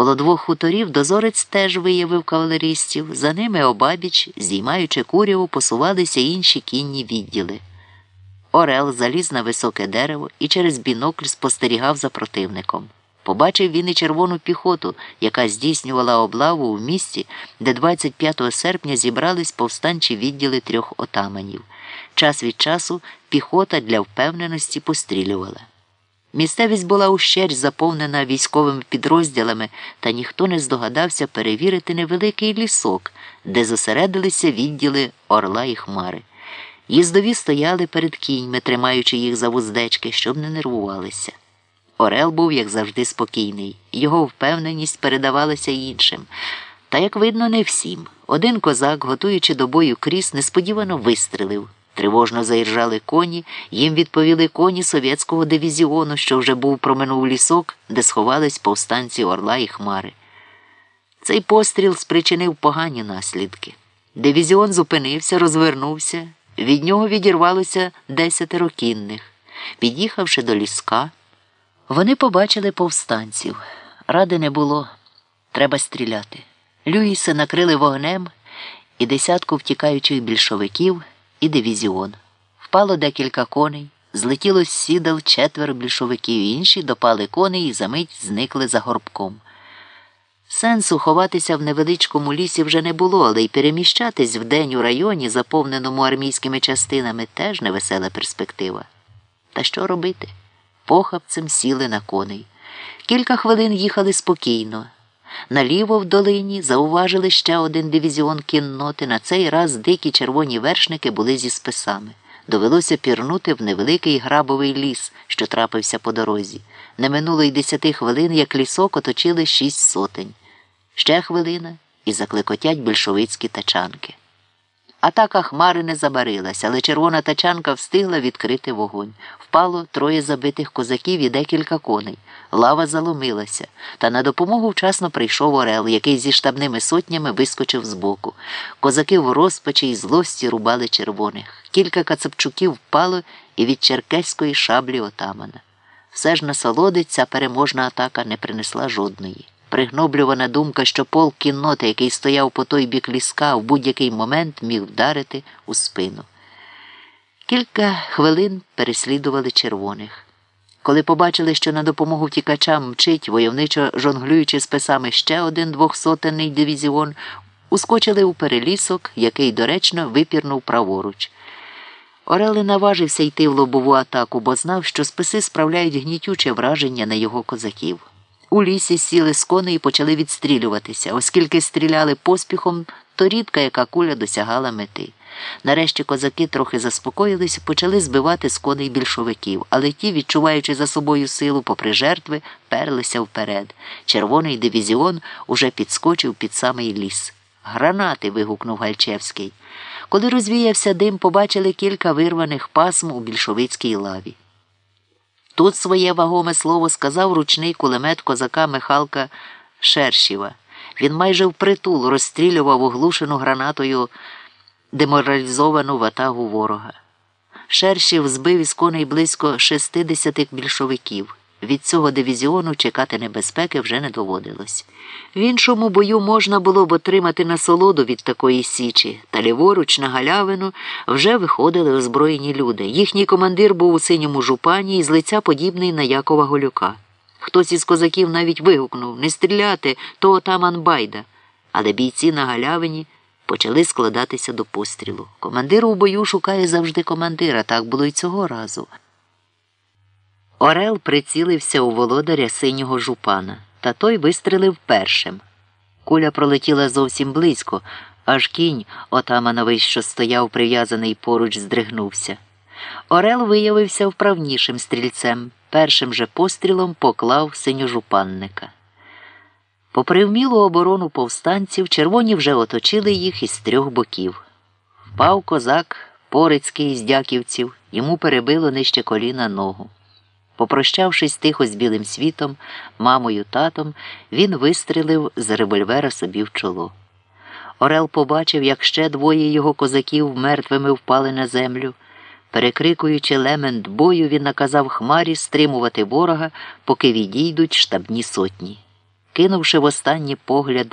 Коло двох хуторів дозорець теж виявив кавалеристів. За ними обабіч, зіймаючи куряву, посувалися інші кінні відділи. Орел заліз на високе дерево і через бінокль спостерігав за противником. Побачив він і червону піхоту, яка здійснювала облаву в місті, де 25 серпня зібрались повстанчі відділи трьох отаманів. Час від часу піхота для впевненості пострілювала. Місцевість була ущерь заповнена військовими підрозділами, та ніхто не здогадався перевірити невеликий лісок, де зосередилися відділи орла і хмари. Їздові стояли перед кіньми, тримаючи їх за вуздечки, щоб не нервувалися. Орел був, як завжди, спокійний, його впевненість передавалася іншим. Та, як видно, не всім. Один козак, готуючи до бою кріс, несподівано вистрелив. Тривожно заіржали коні, їм відповіли коні совєтського дивізіону, що вже був проминув лісок, де сховались повстанці орла і хмари. Цей постріл спричинив погані наслідки. Дивізіон зупинився, розвернувся, від нього відірвалося десятеро кінних. Під'їхавши до ліска, вони побачили повстанців. Ради не було. Треба стріляти. Люїса накрили вогнем і десятку втікаючих більшовиків і дивізіон. Впало декілька коней, злетіло з сідал четверо більшовиків, інші допали коней і за мить зникли за горбком. Сенсу ховатися в невеличкому лісі вже не було, але й переміщатись вдень у районі, заповненому армійськими частинами, теж невесела перспектива. Та що робити? Похапцем сіли на коней. Кілька хвилин їхали спокійно. Наліво в долині зауважили ще один дивізіон кінноти. На цей раз дикі червоні вершники були зі списами. Довелося пірнути в невеликий грабовий ліс, що трапився по дорозі. Не минуло й десяти хвилин, як лісок оточили шість сотень. Ще хвилина і закликотять більшовицькі тачанки. Атака хмари не забарилась, але червона тачанка встигла відкрити вогонь. Впало троє забитих козаків і декілька коней. Лава заломилася, та на допомогу вчасно прийшов Орел, який зі штабними сотнями вискочив збоку. Козаки в розпачі й злості рубали червоних. Кілька кацапчуків впало і від черкеської шаблі отамана. Все ж насолоди ця переможна атака не принесла жодної. Пригноблювана думка, що полк кінноти, який стояв по той бік ліска, в будь-який момент міг вдарити у спину. Кілька хвилин переслідували червоних. Коли побачили, що на допомогу втікачам мчить, войовничо жонглюючи списами ще один двохсотенний дивізіон, ускочили у перелісок, який доречно випірнув праворуч. Орел не наважився йти в лобову атаку, бо знав, що списи справляють гнітюче враження на його козаків. У лісі сіли з коней і почали відстрілюватися, оскільки стріляли поспіхом, то рідка яка куля досягала мети. Нарешті козаки трохи заспокоїлись і почали збивати з коней більшовиків, але ті, відчуваючи за собою силу попри жертви, перлися вперед. Червоний дивізіон уже підскочив під самий ліс. Гранати. вигукнув Гальчевський. Коли розвіявся дим, побачили кілька вирваних пасм у більшовицькій лаві. Тут своє вагоме слово сказав ручний кулемет козака Михалка Шершіва. Він майже впритул розстрілював оглушену гранатою деморалізовану ватагу ворога. Шершів збив із коней близько 60 більшовиків. Від цього дивізіону чекати небезпеки вже не доводилось. В іншому бою можна було б отримати насолоду від такої січі, та ліворуч на галявину вже виходили озброєні люди. Їхній командир був у синьому жупані і з лиця подібний на Якова Голюка. Хтось із козаків навіть вигукнув не стріляти, то отаман Байда. Але бійці на галявині почали складатися до пострілу. Командир у бою шукає завжди командира, так було й цього разу. Орел прицілився у володаря синього жупана, та той вистрелив першим. Куля пролетіла зовсім близько, аж кінь, отамановий, що стояв прив'язаний поруч, здригнувся. Орел виявився вправнішим стрільцем, першим же пострілом поклав синьожупанника. Попри вмілу оборону повстанців, червоні вже оточили їх із трьох боків. Впав козак Порицький з дяківців, йому перебило нижче коліна ногу. Попрощавшись тихо з білим світом, мамою, татом, він вистрелив з револьвера собі в чоло. Орел побачив, як ще двоє його козаків мертвими впали на землю. Перекрикуючи лемент бою, він наказав хмарі стримувати ворога, поки відійдуть штабні сотні. кинувши в останній погляд